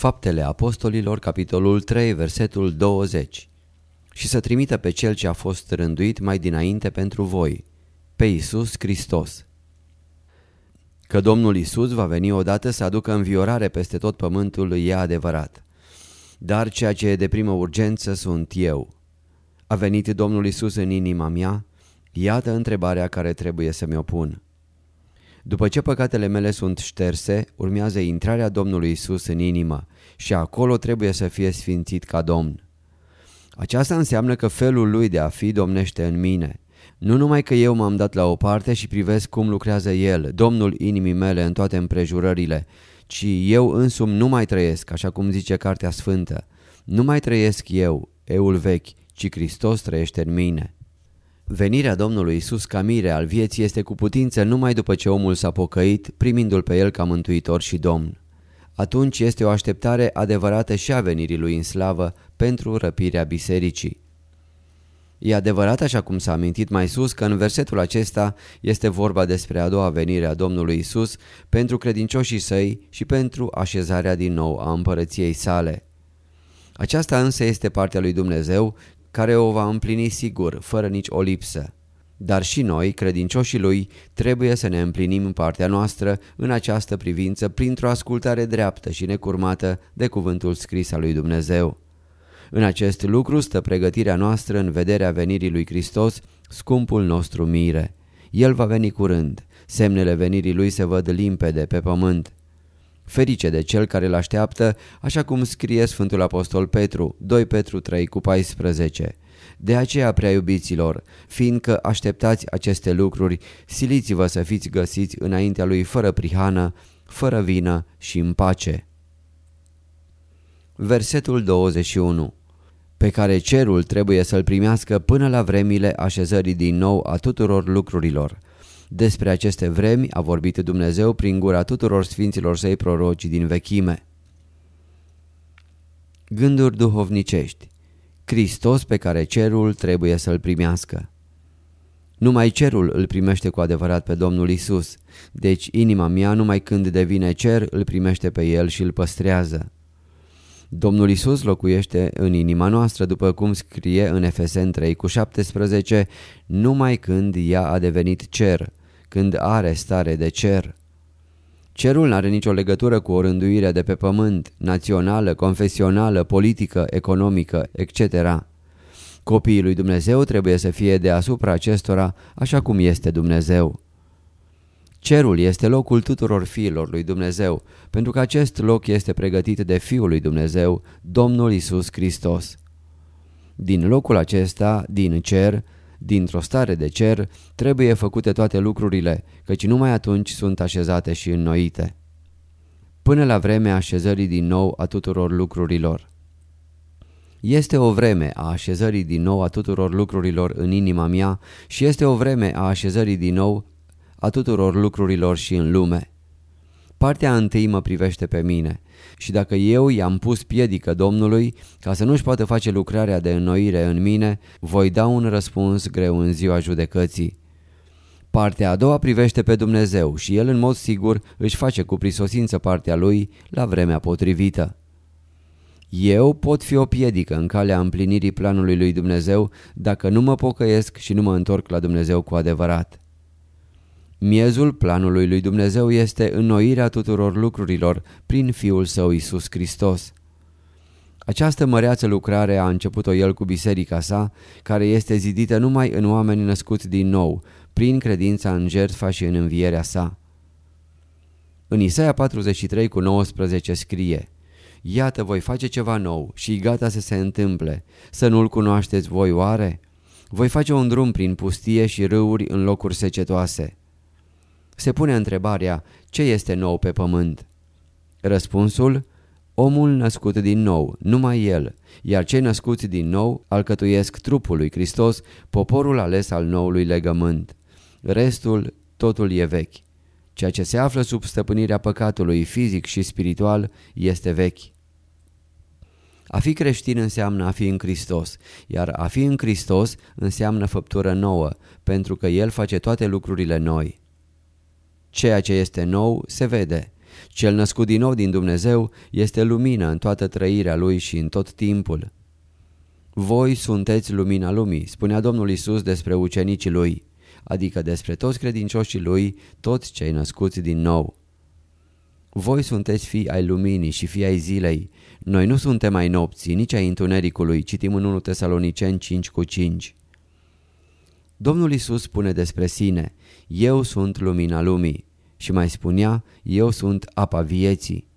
Faptele Apostolilor, capitolul 3, versetul 20 Și să trimită pe cel ce a fost rânduit mai dinainte pentru voi, pe Iisus Hristos. Că Domnul Isus va veni odată să aducă înviorare peste tot pământul e adevărat. Dar ceea ce e de primă urgență sunt eu. A venit Domnul Isus în inima mea? Iată întrebarea care trebuie să mi-o pun. După ce păcatele mele sunt șterse, urmează intrarea Domnului Isus în inimă și acolo trebuie să fie sfințit ca Domn. Aceasta înseamnă că felul lui de a fi domnește în mine. Nu numai că eu m-am dat la o parte și privesc cum lucrează El, Domnul inimii mele în toate împrejurările, ci eu însumi nu mai trăiesc, așa cum zice Cartea Sfântă. Nu mai trăiesc eu, eul vechi, ci Hristos trăiește în mine. Venirea Domnului Isus ca mire al vieții este cu putință numai după ce omul s-a pocăit, primindu-L pe El ca mântuitor și Domn. Atunci este o așteptare adevărată și a venirii Lui în slavă pentru răpirea bisericii. E adevărat, așa cum s-a amintit mai sus, că în versetul acesta este vorba despre a doua venire a Domnului Isus pentru credincioșii săi și pentru așezarea din nou a împărăției sale. Aceasta însă este partea lui Dumnezeu care o va împlini sigur, fără nici o lipsă. Dar și noi, credincioșii lui, trebuie să ne împlinim partea noastră în această privință printr-o ascultare dreaptă și necurmată de cuvântul scris al lui Dumnezeu. În acest lucru stă pregătirea noastră în vederea venirii lui Hristos, scumpul nostru mire. El va veni curând, semnele venirii lui se văd limpede pe pământ. Ferice de cel care îl așteaptă, așa cum scrie Sfântul Apostol Petru, 2 Petru 3 cu 14. De aceea, prea iubiților, fiindcă așteptați aceste lucruri, siliți-vă să fiți găsiți înaintea lui fără prihană, fără vină și în pace. Versetul 21 pe care cerul trebuie să-l primească până la vremile așezării din nou a tuturor lucrurilor. Despre aceste vremi a vorbit Dumnezeu prin gura tuturor sfinților săi proroci din vechime. Gânduri duhovnicești Hristos pe care cerul trebuie să-l primească. Numai cerul îl primește cu adevărat pe Domnul Isus, deci inima mea numai când devine cer îl primește pe El și îl păstrează. Domnul Isus locuiește în inima noastră, după cum scrie în Efesen 3 cu 17, numai când ea a devenit cer, când are stare de cer. Cerul nu are nicio legătură cu o rânduire de pe pământ, națională, confesională, politică, economică, etc. Copiii lui Dumnezeu trebuie să fie deasupra acestora așa cum este Dumnezeu. Cerul este locul tuturor fiilor lui Dumnezeu, pentru că acest loc este pregătit de Fiul lui Dumnezeu, Domnul Isus Hristos. Din locul acesta, din cer, dintr-o stare de cer, trebuie făcute toate lucrurile, căci numai atunci sunt așezate și înnoite. Până la vremea așezării din nou a tuturor lucrurilor. Este o vreme a așezării din nou a tuturor lucrurilor în inima mea și este o vreme a așezării din nou a tuturor lucrurilor și în lume. Partea întâi mă privește pe mine și dacă eu i-am pus piedică Domnului ca să nu-și poată face lucrarea de înnoire în mine, voi da un răspuns greu în ziua judecății. Partea a doua privește pe Dumnezeu și El în mod sigur își face cu prisosință partea Lui la vremea potrivită. Eu pot fi o piedică în calea împlinirii planului lui Dumnezeu dacă nu mă pocăiesc și nu mă întorc la Dumnezeu cu adevărat. Miezul planului lui Dumnezeu este înnoirea tuturor lucrurilor prin Fiul Său Isus Hristos. Această măreață lucrare a început-o el cu biserica sa, care este zidită numai în oameni născuți din nou, prin credința în jertfa și în învierea sa. În Isaia 43 cu 19 scrie Iată voi face ceva nou și gata să se întâmple, să nu-l cunoașteți voi oare? Voi face un drum prin pustie și râuri în locuri secetoase. Se pune întrebarea, ce este nou pe pământ? Răspunsul, omul născut din nou, numai el, iar cei născuți din nou alcătuiesc trupul lui Hristos, poporul ales al noului legământ. Restul, totul e vechi. Ceea ce se află sub stăpânirea păcatului fizic și spiritual este vechi. A fi creștin înseamnă a fi în Hristos, iar a fi în Hristos înseamnă făptură nouă, pentru că El face toate lucrurile noi. Ceea ce este nou se vede. Cel născut din nou din Dumnezeu este lumină în toată trăirea Lui și în tot timpul. Voi sunteți lumina lumii, spunea Domnul Isus despre ucenicii Lui adică despre toți credincioșii lui, toți cei născuți din nou. Voi sunteți fii ai luminii și fii ai zilei. Noi nu suntem ai nopții, nici ai întunericului, citim în 1 Tesaloniceni 5 cu 5. Domnul Isus spune despre sine, Eu sunt lumina lumii și mai spunea, Eu sunt apa vieții.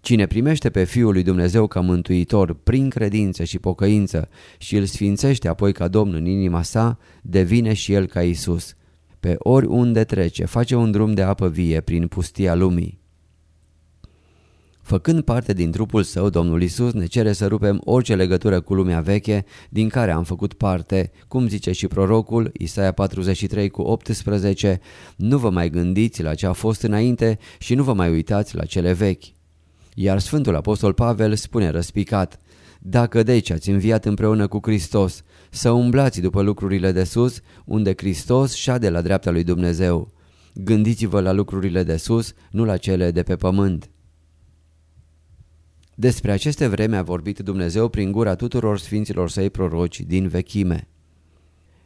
Cine primește pe Fiul lui Dumnezeu ca mântuitor prin credință și pocăință și îl sfințește apoi ca Domn în inima sa, devine și el ca Isus. Pe oriunde trece, face un drum de apă vie prin pustia lumii. Făcând parte din trupul său, Domnul Isus ne cere să rupem orice legătură cu lumea veche din care am făcut parte, cum zice și prorocul, Isaia 43 cu 18, nu vă mai gândiți la ce a fost înainte și nu vă mai uitați la cele vechi. Iar Sfântul Apostol Pavel spune răspicat, Dacă deci ați înviat împreună cu Hristos, să umblați după lucrurile de sus, unde Hristos șade la dreapta lui Dumnezeu. Gândiți-vă la lucrurile de sus, nu la cele de pe pământ. Despre aceste vreme a vorbit Dumnezeu prin gura tuturor sfinților săi proroci din vechime.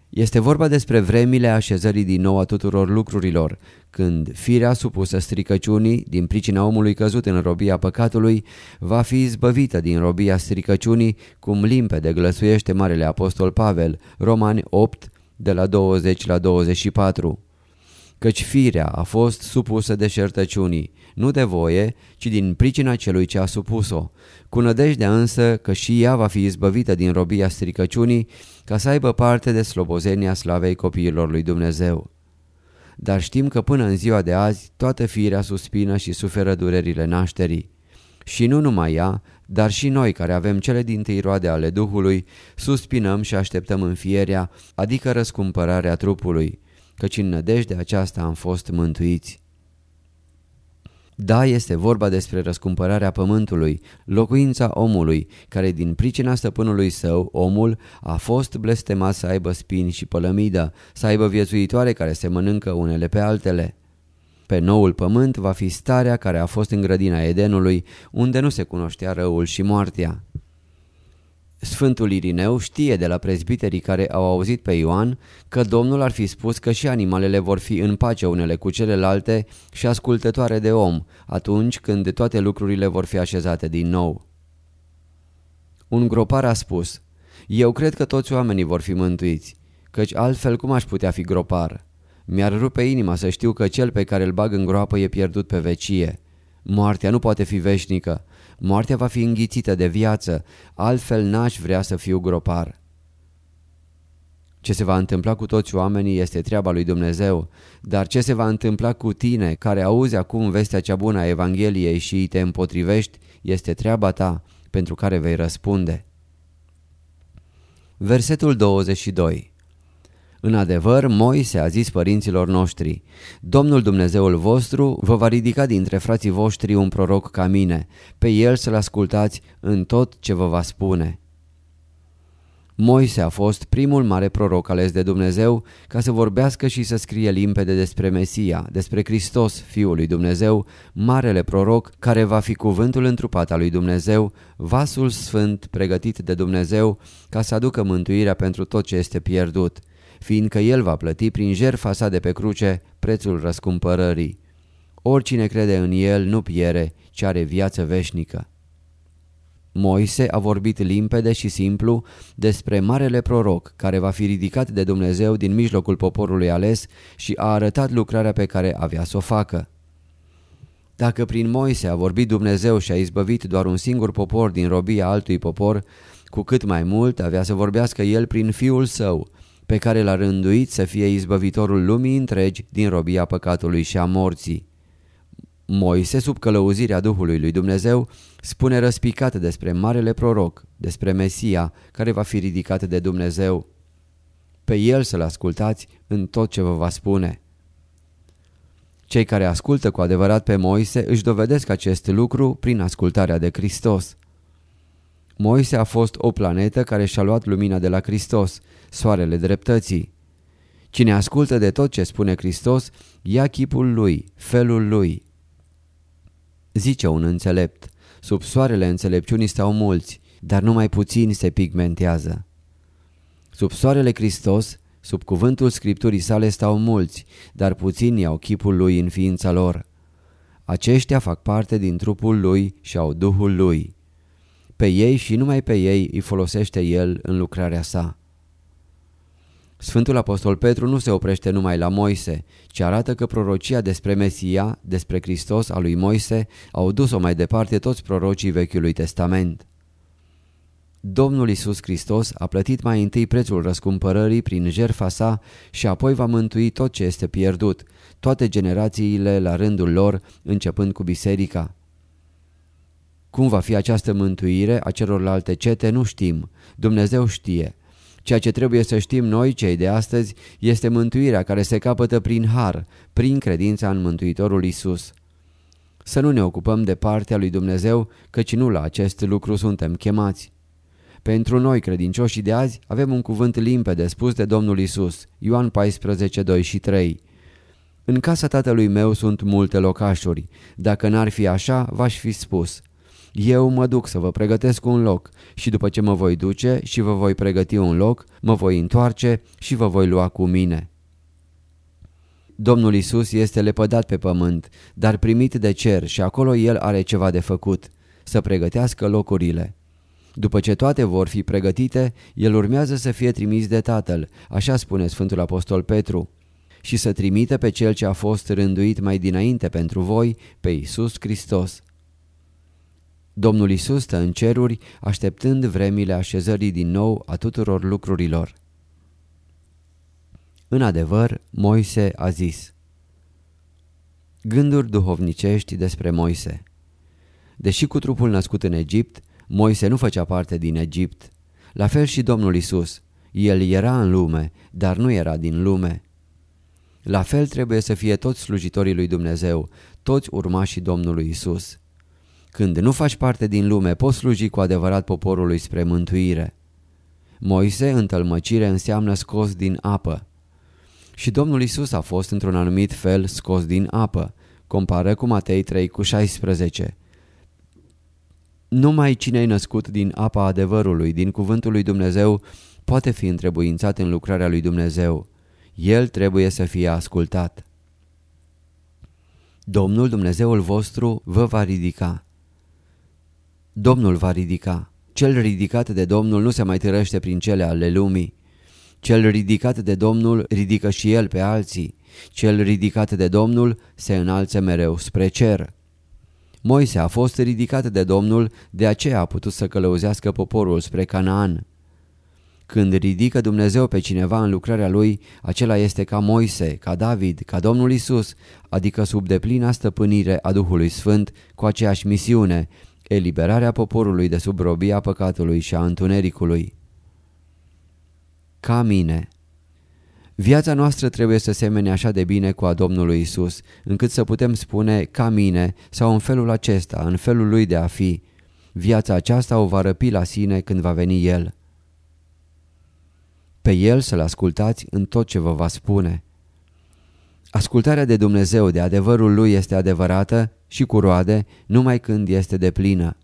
Este vorba despre vremile așezării din nou a tuturor lucrurilor, când firea supusă stricăciunii din pricina omului căzut în robia păcatului va fi izbăvită din robia stricăciunii, cum limpede glăsuiește Marele Apostol Pavel, Romani 8, de la 20 la 24 căci firea a fost supusă deșertăciunii, nu de voie, ci din pricina celui ce a supus-o, cu nădejdea însă că și ea va fi izbăvită din robia stricăciunii, ca să aibă parte de slobozenia slavei copiilor lui Dumnezeu. Dar știm că până în ziua de azi toată firea suspină și suferă durerile nașterii. Și nu numai ea, dar și noi care avem cele din tâi roade ale Duhului, suspinăm și așteptăm înfierea, adică răscumpărarea trupului căci în nădejde aceasta am fost mântuiți. Da, este vorba despre răscumpărarea pământului, locuința omului, care din pricina stăpânului său, omul, a fost blestemat să aibă spini și pălămidă, să aibă viețuitoare care se mănâncă unele pe altele. Pe noul pământ va fi starea care a fost în grădina Edenului, unde nu se cunoștea răul și moartea. Sfântul Irineu știe de la prezbiterii care au auzit pe Ioan că Domnul ar fi spus că și animalele vor fi în pace unele cu celelalte și ascultătoare de om atunci când toate lucrurile vor fi așezate din nou. Un gropar a spus, Eu cred că toți oamenii vor fi mântuiți, căci altfel cum aș putea fi gropar? Mi-ar rupe inima să știu că cel pe care îl bag în groapă e pierdut pe vecie. Moartea nu poate fi veșnică, Moartea va fi înghițită de viață, altfel n-aș vrea să fiu gropar. Ce se va întâmpla cu toți oamenii este treaba lui Dumnezeu, dar ce se va întâmpla cu tine care auzi acum vestea cea bună a Evangheliei și îi te împotrivești este treaba ta pentru care vei răspunde. Versetul 22 în adevăr, Moise a zis părinților noștri, Domnul Dumnezeul vostru vă va ridica dintre frații voștri un proroc ca mine, pe el să-l ascultați în tot ce vă va spune. Moise a fost primul mare proroc ales de Dumnezeu ca să vorbească și să scrie limpede despre Mesia, despre Hristos, Fiul lui Dumnezeu, marele proroc care va fi cuvântul întrupat al lui Dumnezeu, vasul sfânt pregătit de Dumnezeu ca să aducă mântuirea pentru tot ce este pierdut – fiindcă El va plăti prin jertfa sa de pe cruce prețul răscumpărării. Oricine crede în El nu piere, ci are viață veșnică. Moise a vorbit limpede și simplu despre marele proroc care va fi ridicat de Dumnezeu din mijlocul poporului ales și a arătat lucrarea pe care avea să o facă. Dacă prin Moise a vorbit Dumnezeu și a izbăvit doar un singur popor din robia altui popor, cu cât mai mult avea să vorbească el prin Fiul Său, pe care l-a rânduit să fie izbăvitorul lumii întregi din robia păcatului și a morții. Moise, sub călăuzirea Duhului lui Dumnezeu, spune răspicat despre marele proroc, despre Mesia, care va fi ridicat de Dumnezeu. Pe el să-l ascultați în tot ce vă va spune. Cei care ascultă cu adevărat pe Moise își dovedesc acest lucru prin ascultarea de Hristos. Moise a fost o planetă care și-a luat lumina de la Hristos, soarele dreptății. Cine ascultă de tot ce spune Hristos, ia chipul lui, felul lui. Zice un înțelept, sub soarele înțelepciunii stau mulți, dar numai puțini se pigmentează. Sub soarele Hristos, sub cuvântul Scripturii sale stau mulți, dar puțini au chipul lui în ființa lor. Aceștia fac parte din trupul lui și au Duhul lui. Pe ei și numai pe ei îi folosește el în lucrarea sa. Sfântul Apostol Petru nu se oprește numai la Moise, ci arată că prorocia despre Mesia, despre Hristos a lui Moise, au dus-o mai departe toți prorocii Vechiului Testament. Domnul Isus Hristos a plătit mai întâi prețul răscumpărării prin jertfa sa și apoi va mântui tot ce este pierdut, toate generațiile la rândul lor, începând cu biserica. Cum va fi această mântuire a celorlalte cete nu știm, Dumnezeu știe. Ceea ce trebuie să știm noi, cei de astăzi, este mântuirea care se capătă prin har, prin credința în Mântuitorul Isus. Să nu ne ocupăm de partea lui Dumnezeu, căci nu la acest lucru suntem chemați. Pentru noi, credincioșii de azi, avem un cuvânt limpede spus de Domnul Isus, Ioan 14, 2 și 3. În casa tatălui meu sunt multe locașuri. Dacă n-ar fi așa, v-aș fi spus – eu mă duc să vă pregătesc un loc și după ce mă voi duce și vă voi pregăti un loc, mă voi întoarce și vă voi lua cu mine. Domnul Isus este lepădat pe pământ, dar primit de cer și acolo El are ceva de făcut, să pregătească locurile. După ce toate vor fi pregătite, El urmează să fie trimis de Tatăl, așa spune Sfântul Apostol Petru, și să trimite pe Cel ce a fost rânduit mai dinainte pentru voi, pe Isus Hristos. Domnul Isus stă în ceruri, așteptând vremile așezării din nou a tuturor lucrurilor. În adevăr, Moise a zis Gânduri duhovnicești despre Moise Deși cu trupul născut în Egipt, Moise nu făcea parte din Egipt. La fel și Domnul Isus. El era în lume, dar nu era din lume. La fel trebuie să fie toți slujitorii lui Dumnezeu, toți urmașii Domnului Isus. Când nu faci parte din lume, poți sluji cu adevărat poporului spre mântuire. Moise, în tălmăcire, înseamnă scos din apă. Și Domnul Isus a fost într-un anumit fel scos din apă. Compară cu Matei 3 cu 16. Numai cine e născut din apa adevărului, din cuvântul lui Dumnezeu, poate fi întrebuințat în lucrarea lui Dumnezeu. El trebuie să fie ascultat. Domnul Dumnezeul vostru vă va ridica. Domnul va ridica. Cel ridicat de Domnul nu se mai târăște prin cele ale lumii. Cel ridicat de Domnul ridică și el pe alții. Cel ridicat de Domnul se înalță mereu spre cer. Moise a fost ridicat de Domnul, de aceea a putut să călăuzească poporul spre Canaan. Când ridică Dumnezeu pe cineva în lucrarea lui, acela este ca Moise, ca David, ca Domnul Isus, adică sub deplina stăpânire a Duhului Sfânt, cu aceeași misiune, eliberarea poporului de sub robia păcatului și a întunericului. Ca mine Viața noastră trebuie să semene așa de bine cu a Domnului Isus, încât să putem spune ca mine sau în felul acesta, în felul lui de a fi. Viața aceasta o va răpi la sine când va veni El. Pe El să-L ascultați în tot ce vă va spune. Ascultarea de Dumnezeu de adevărul Lui este adevărată și cu roade numai când este de plină.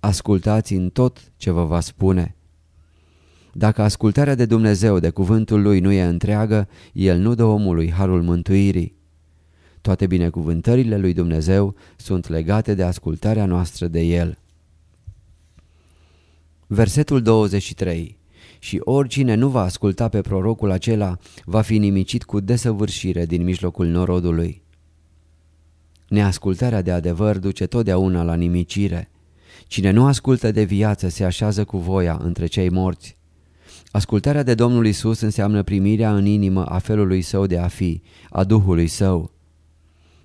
Ascultați în tot ce vă va spune. Dacă ascultarea de Dumnezeu de cuvântul Lui nu e întreagă, El nu dă omului harul mântuirii. Toate binecuvântările lui Dumnezeu sunt legate de ascultarea noastră de El. Versetul 23 Și oricine nu va asculta pe prorocul acela va fi nimicit cu desăvârșire din mijlocul norodului. Neascultarea de adevăr duce totdeauna la nimicire. Cine nu ascultă de viață se așează cu voia între cei morți. Ascultarea de Domnul Isus înseamnă primirea în inimă a felului său de a fi, a Duhului său.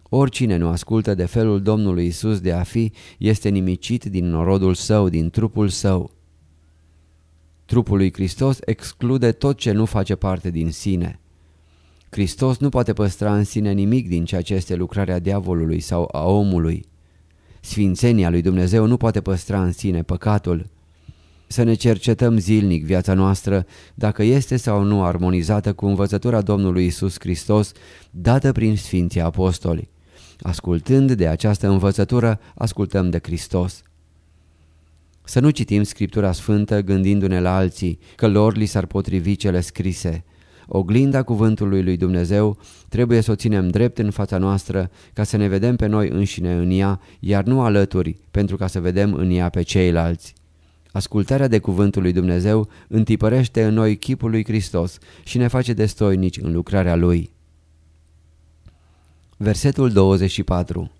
Oricine nu ascultă de felul Domnului Isus de a fi este nimicit din norodul său, din trupul său. Trupul lui Hristos exclude tot ce nu face parte din sine. Hristos nu poate păstra în sine nimic din ceea ce este lucrarea diavolului sau a omului. Sfințenia lui Dumnezeu nu poate păstra în sine păcatul. Să ne cercetăm zilnic viața noastră dacă este sau nu armonizată cu învățătura Domnului Isus Hristos dată prin Sfinții Apostoli. Ascultând de această învățătură, ascultăm de Hristos. Să nu citim Scriptura Sfântă gândindu-ne la alții, că lor li s-ar potrivi cele scrise. Oglinda cuvântului lui Dumnezeu trebuie să o ținem drept în fața noastră ca să ne vedem pe noi înșine în ea, iar nu alături, pentru ca să vedem în ea pe ceilalți. Ascultarea de cuvântul lui Dumnezeu întipărește în noi chipul lui Hristos și ne face destoinici în lucrarea Lui. Versetul 24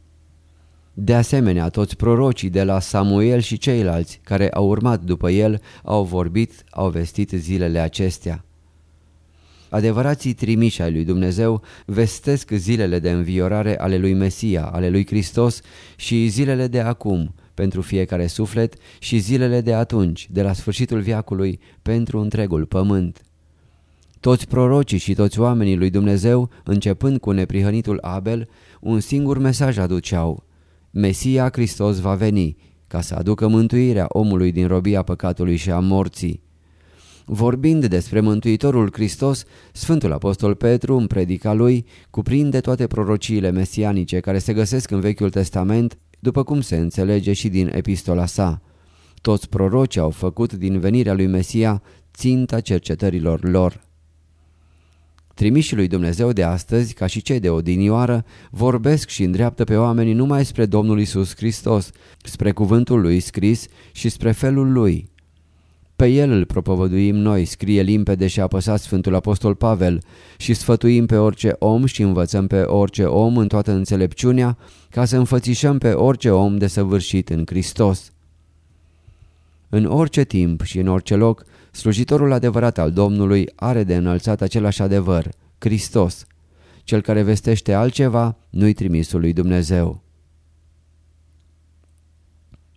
De asemenea, toți prorocii de la Samuel și ceilalți care au urmat după el au vorbit, au vestit zilele acestea. Adevărații trimiși ai lui Dumnezeu vestesc zilele de înviorare ale lui Mesia, ale lui Hristos și zilele de acum pentru fiecare suflet și zilele de atunci, de la sfârșitul viacului, pentru întregul pământ. Toți prorocii și toți oamenii lui Dumnezeu, începând cu neprihănitul Abel, un singur mesaj aduceau. Mesia Hristos va veni, ca să aducă mântuirea omului din robia păcatului și a morții. Vorbind despre Mântuitorul Hristos, Sfântul Apostol Petru, în predica lui, cuprinde toate prorociile mesianice care se găsesc în Vechiul Testament, după cum se înțelege și din epistola sa. Toți prorocii au făcut din venirea lui Mesia ținta cercetărilor lor. Trimișii lui Dumnezeu de astăzi, ca și cei de odinioară, vorbesc și îndreaptă pe oamenii numai spre Domnul Isus Hristos, spre cuvântul lui scris și spre felul lui. Pe el îl propovăduim noi, scrie limpede și apăsat Sfântul Apostol Pavel și sfătuim pe orice om și învățăm pe orice om în toată înțelepciunea ca să înfățișăm pe orice om desăvârșit în Hristos. În orice timp și în orice loc, slujitorul adevărat al Domnului are de înălțat același adevăr, Hristos. Cel care vestește altceva nu-i trimisul lui Dumnezeu.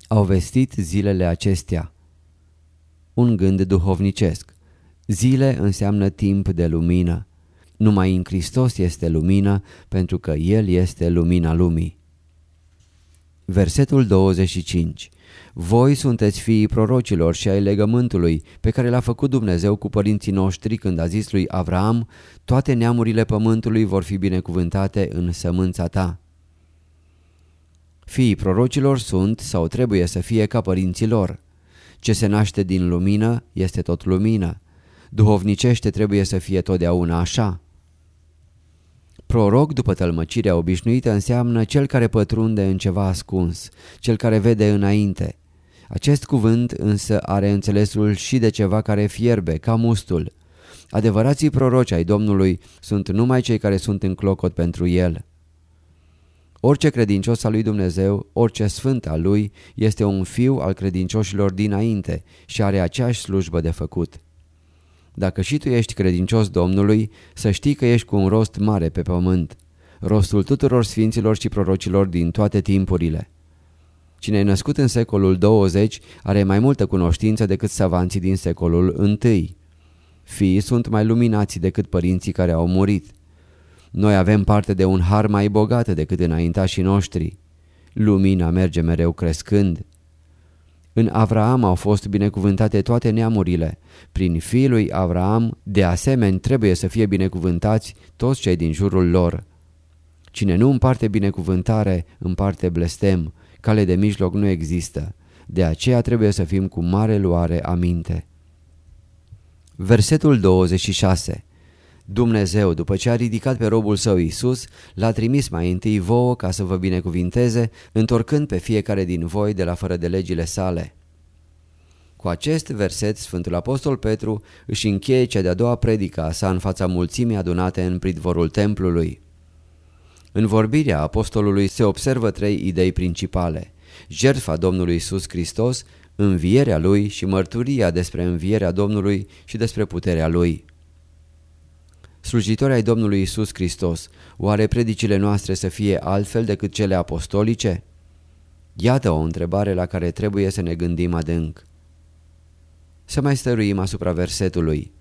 Au vestit zilele acestea un gând duhovnicesc. Zile înseamnă timp de lumină. Numai în Hristos este lumină, pentru că El este lumina lumii. Versetul 25 Voi sunteți fiii prorocilor și ai legământului pe care l-a făcut Dumnezeu cu părinții noștri când a zis lui Avram, toate neamurile pământului vor fi binecuvântate în sămânța ta. Fiii prorocilor sunt sau trebuie să fie ca părinții lor. Ce se naște din lumină este tot lumină. Duhovnicește trebuie să fie totdeauna așa. Proroc, după tălmăcirea obișnuită, înseamnă cel care pătrunde în ceva ascuns, cel care vede înainte. Acest cuvânt însă are înțelesul și de ceva care fierbe, ca mustul. Adevărații proroci ai Domnului sunt numai cei care sunt în clocot pentru el. Orice credincios al lui Dumnezeu, orice sfânt al lui, este un fiu al credincioșilor dinainte și are aceeași slujbă de făcut. Dacă și tu ești credincios Domnului, să știi că ești cu un rost mare pe pământ, rostul tuturor sfinților și prorocilor din toate timpurile. Cine e născut în secolul 20 are mai multă cunoștință decât savanții din secolul I. Fiii sunt mai luminați decât părinții care au murit. Noi avem parte de un har mai bogat decât înaintașii noștri. Lumina merge mereu crescând. În Avraam au fost binecuvântate toate neamurile. Prin fiul lui Avraam, de asemenea, trebuie să fie binecuvântați toți cei din jurul lor. Cine nu împarte binecuvântare, împarte blestem. Cale de mijloc nu există. De aceea trebuie să fim cu mare luare aminte. Versetul 26 Dumnezeu, după ce a ridicat pe robul său Iisus, l-a trimis mai întâi vouă ca să vă binecuvinteze, întorcând pe fiecare din voi de la fără de legile sale. Cu Cu acest verset, Sfântul Apostol Petru își încheie cea de-a doua predică a sa în fața mulțimii adunate în pridvorul templului. În vorbirea apostolului se observă trei idei principale. Jertfa Domnului Isus Hristos, învierea Lui și mărturia despre învierea Domnului și despre puterea Lui. Slujitori ai Domnului Isus Hristos, oare predicile noastre să fie altfel decât cele apostolice? Iată o întrebare la care trebuie să ne gândim adânc. Să mai stăruim asupra versetului.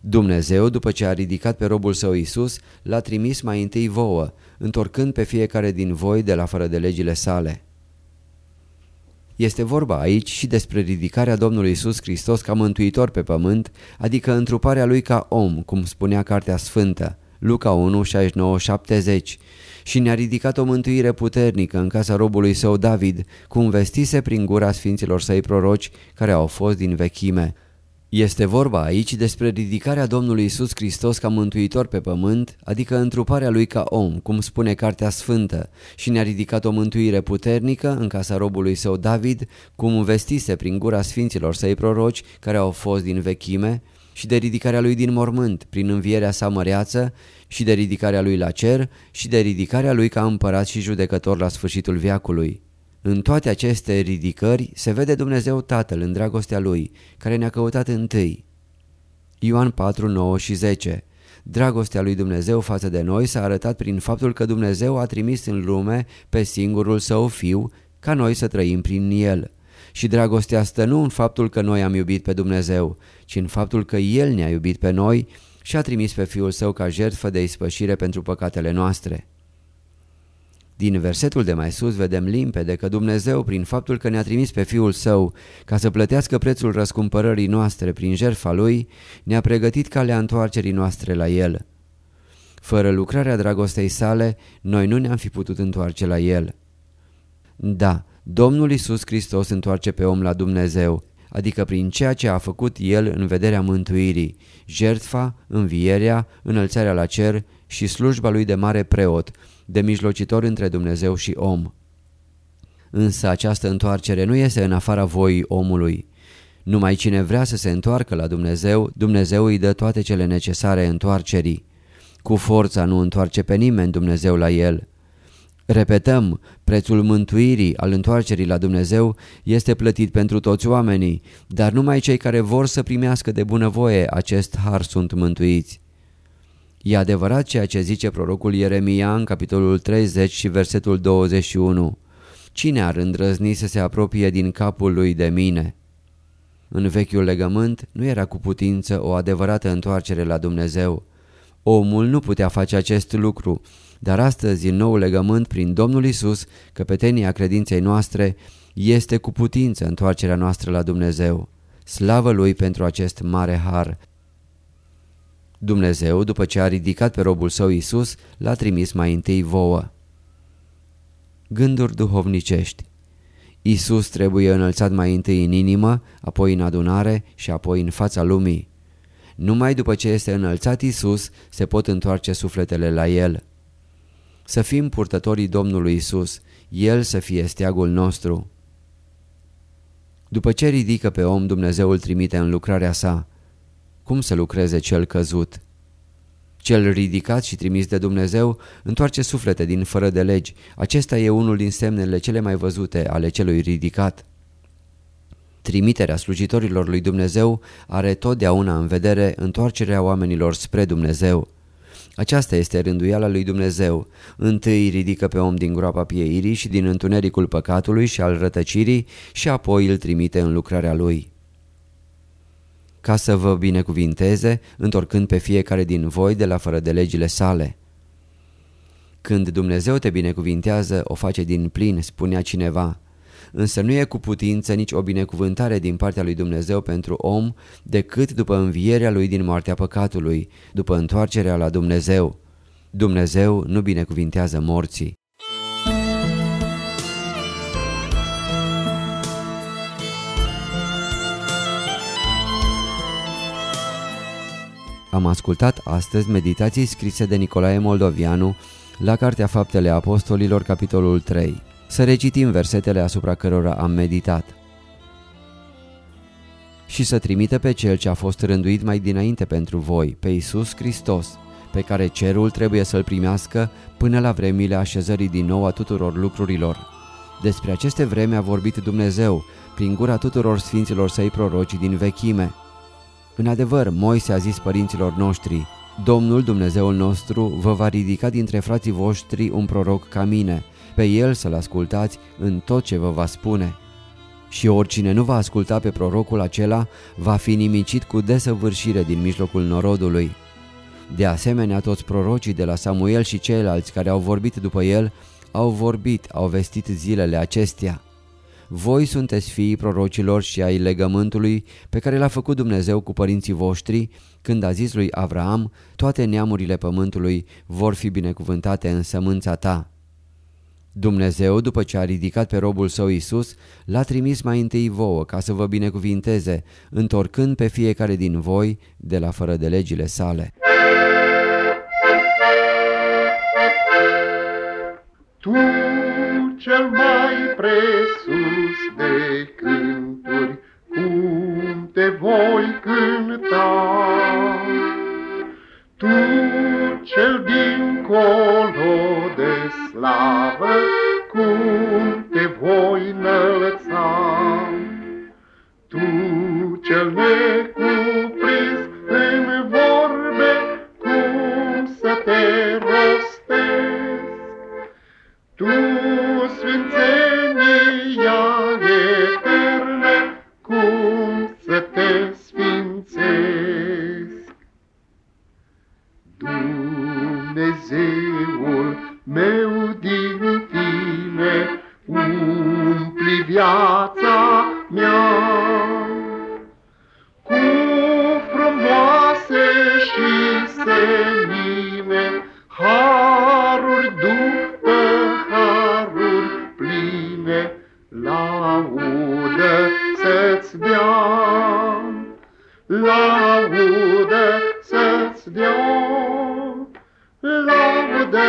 Dumnezeu, după ce a ridicat pe robul său Isus, l-a trimis mai întâi vouă, întorcând pe fiecare din voi de la fără de legile sale. Este vorba aici și despre ridicarea Domnului Isus Hristos ca mântuitor pe pământ, adică întruparea lui ca om, cum spunea Cartea Sfântă, Luca 1, 69, 70, și ne-a ridicat o mântuire puternică în casa robului său David, cum vestise prin gura sfinților săi proroci care au fost din vechime. Este vorba aici despre ridicarea Domnului Isus Hristos ca mântuitor pe pământ, adică întruparea lui ca om, cum spune Cartea Sfântă, și ne-a ridicat o mântuire puternică în casa robului său David, cum vestise prin gura sfinților săi proroci care au fost din vechime, și de ridicarea lui din mormânt prin învierea sa măreață și de ridicarea lui la cer și de ridicarea lui ca împărat și judecător la sfârșitul viacului. În toate aceste ridicări se vede Dumnezeu Tatăl în dragostea Lui, care ne-a căutat întâi. Ioan 4, 9 și 10 Dragostea lui Dumnezeu față de noi s-a arătat prin faptul că Dumnezeu a trimis în lume pe singurul Său Fiu, ca noi să trăim prin El. Și dragostea stă nu în faptul că noi am iubit pe Dumnezeu, ci în faptul că El ne-a iubit pe noi și a trimis pe Fiul Său ca jertfă de ispășire pentru păcatele noastre. Din versetul de mai sus vedem limpede că Dumnezeu, prin faptul că ne-a trimis pe Fiul Său ca să plătească prețul răscumpărării noastre prin jertfa Lui, ne-a pregătit calea întoarcerii noastre la El. Fără lucrarea dragostei sale, noi nu ne-am fi putut întoarce la El. Da, Domnul Isus Hristos întoarce pe om la Dumnezeu, adică prin ceea ce a făcut El în vederea mântuirii, jertfa, învierea, înălțarea la cer și slujba Lui de mare preot, de mijlocitor între Dumnezeu și om. Însă această întoarcere nu este în afara voii omului. Numai cine vrea să se întoarcă la Dumnezeu, Dumnezeu îi dă toate cele necesare întoarcerii. Cu forța nu întoarce pe nimeni Dumnezeu la el. Repetăm, prețul mântuirii al întoarcerii la Dumnezeu este plătit pentru toți oamenii, dar numai cei care vor să primească de bunăvoie acest har sunt mântuiți. E adevărat ceea ce zice prorocul Ieremia în capitolul 30 și versetul 21. Cine ar îndrăzni să se apropie din capul lui de mine? În vechiul legământ nu era cu putință o adevărată întoarcere la Dumnezeu. Omul nu putea face acest lucru, dar astăzi în nou legământ prin Domnul Isus, căpetenia credinței noastre, este cu putință întoarcerea noastră la Dumnezeu. Slavă Lui pentru acest mare har! Dumnezeu, după ce a ridicat pe robul său Isus, l-a trimis mai întâi vouă. Gânduri duhovnicești Isus trebuie înălțat mai întâi în inimă, apoi în adunare și apoi în fața lumii. Numai după ce este înălțat Isus se pot întoarce sufletele la El. Să fim purtătorii Domnului Isus, El să fie steagul nostru. După ce ridică pe om, Dumnezeu îl trimite în lucrarea sa. Cum să lucreze cel căzut? Cel ridicat și trimis de Dumnezeu întoarce suflete din fără de legi. Acesta e unul din semnele cele mai văzute ale celui ridicat. Trimiterea slujitorilor lui Dumnezeu are totdeauna în vedere întoarcerea oamenilor spre Dumnezeu. Aceasta este rânduiala lui Dumnezeu. Întâi ridică pe om din groapa pieirii și din întunericul păcatului și al rătăcirii și apoi îl trimite în lucrarea lui ca să vă binecuvinteze, întorcând pe fiecare din voi de la fără de legile sale. Când Dumnezeu te binecuvintează, o face din plin, spunea cineva. Însă nu e cu putință nici o binecuvântare din partea lui Dumnezeu pentru om decât după învierea lui din moartea păcatului, după întoarcerea la Dumnezeu. Dumnezeu nu binecuvintează morții. Am ascultat astăzi meditații scrise de Nicolae Moldovianu la Cartea Faptele Apostolilor, capitolul 3. Să recitim versetele asupra cărora am meditat. și să trimită pe Cel ce a fost rânduit mai dinainte pentru voi, pe Iisus Hristos, pe care cerul trebuie să-L primească până la vremile așezării din nou a tuturor lucrurilor. Despre aceste vreme a vorbit Dumnezeu, prin gura tuturor sfinților săi proroci din vechime. În adevăr, Moise a zis părinților noștri, Domnul Dumnezeul nostru vă va ridica dintre frații voștri un proroc ca mine, pe el să-l ascultați în tot ce vă va spune. Și oricine nu va asculta pe prorocul acela va fi nimicit cu desăvârșire din mijlocul norodului. De asemenea, toți prorocii de la Samuel și ceilalți care au vorbit după el au vorbit, au vestit zilele acestea. Voi sunteți fiii prorocilor și ai legământului pe care l-a făcut Dumnezeu cu părinții voștri când a zis lui Avraam, toate neamurile pământului vor fi binecuvântate în sămânța ta. Dumnezeu, după ce a ridicat pe robul său Isus, l-a trimis mai întâi vouă ca să vă binecuvinteze, întorcând pe fiecare din voi de la fără de legile sale. Tu cel mai presus de cânturi, cum te voi cânta? Tu cel dincolo de slavă, cum te voi înălța? Tu cel necuprins pline, laudă să-ți dea, laudă să-ți dea. Laudă,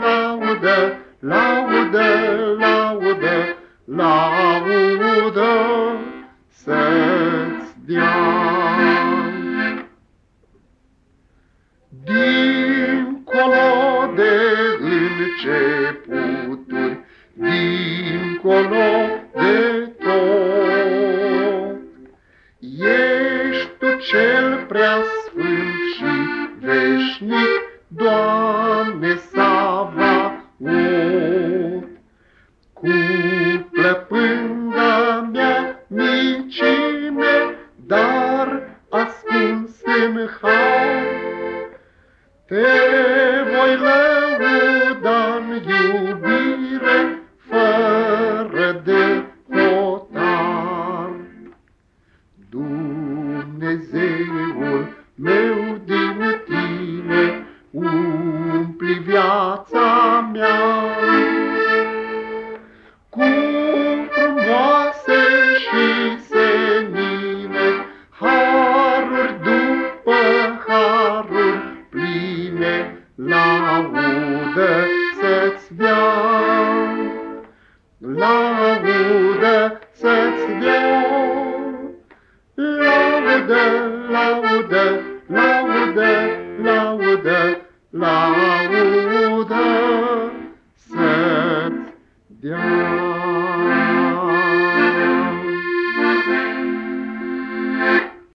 laudă, laudă, laudă, laudă să-ți dea. Dincolo de începuturi, dincolo de tot, ești Tu cel prea sfânt și veșnic, Doamne Savaot. Cu plăpânda mea micime, dar ascuns în har, te voi lăuda-n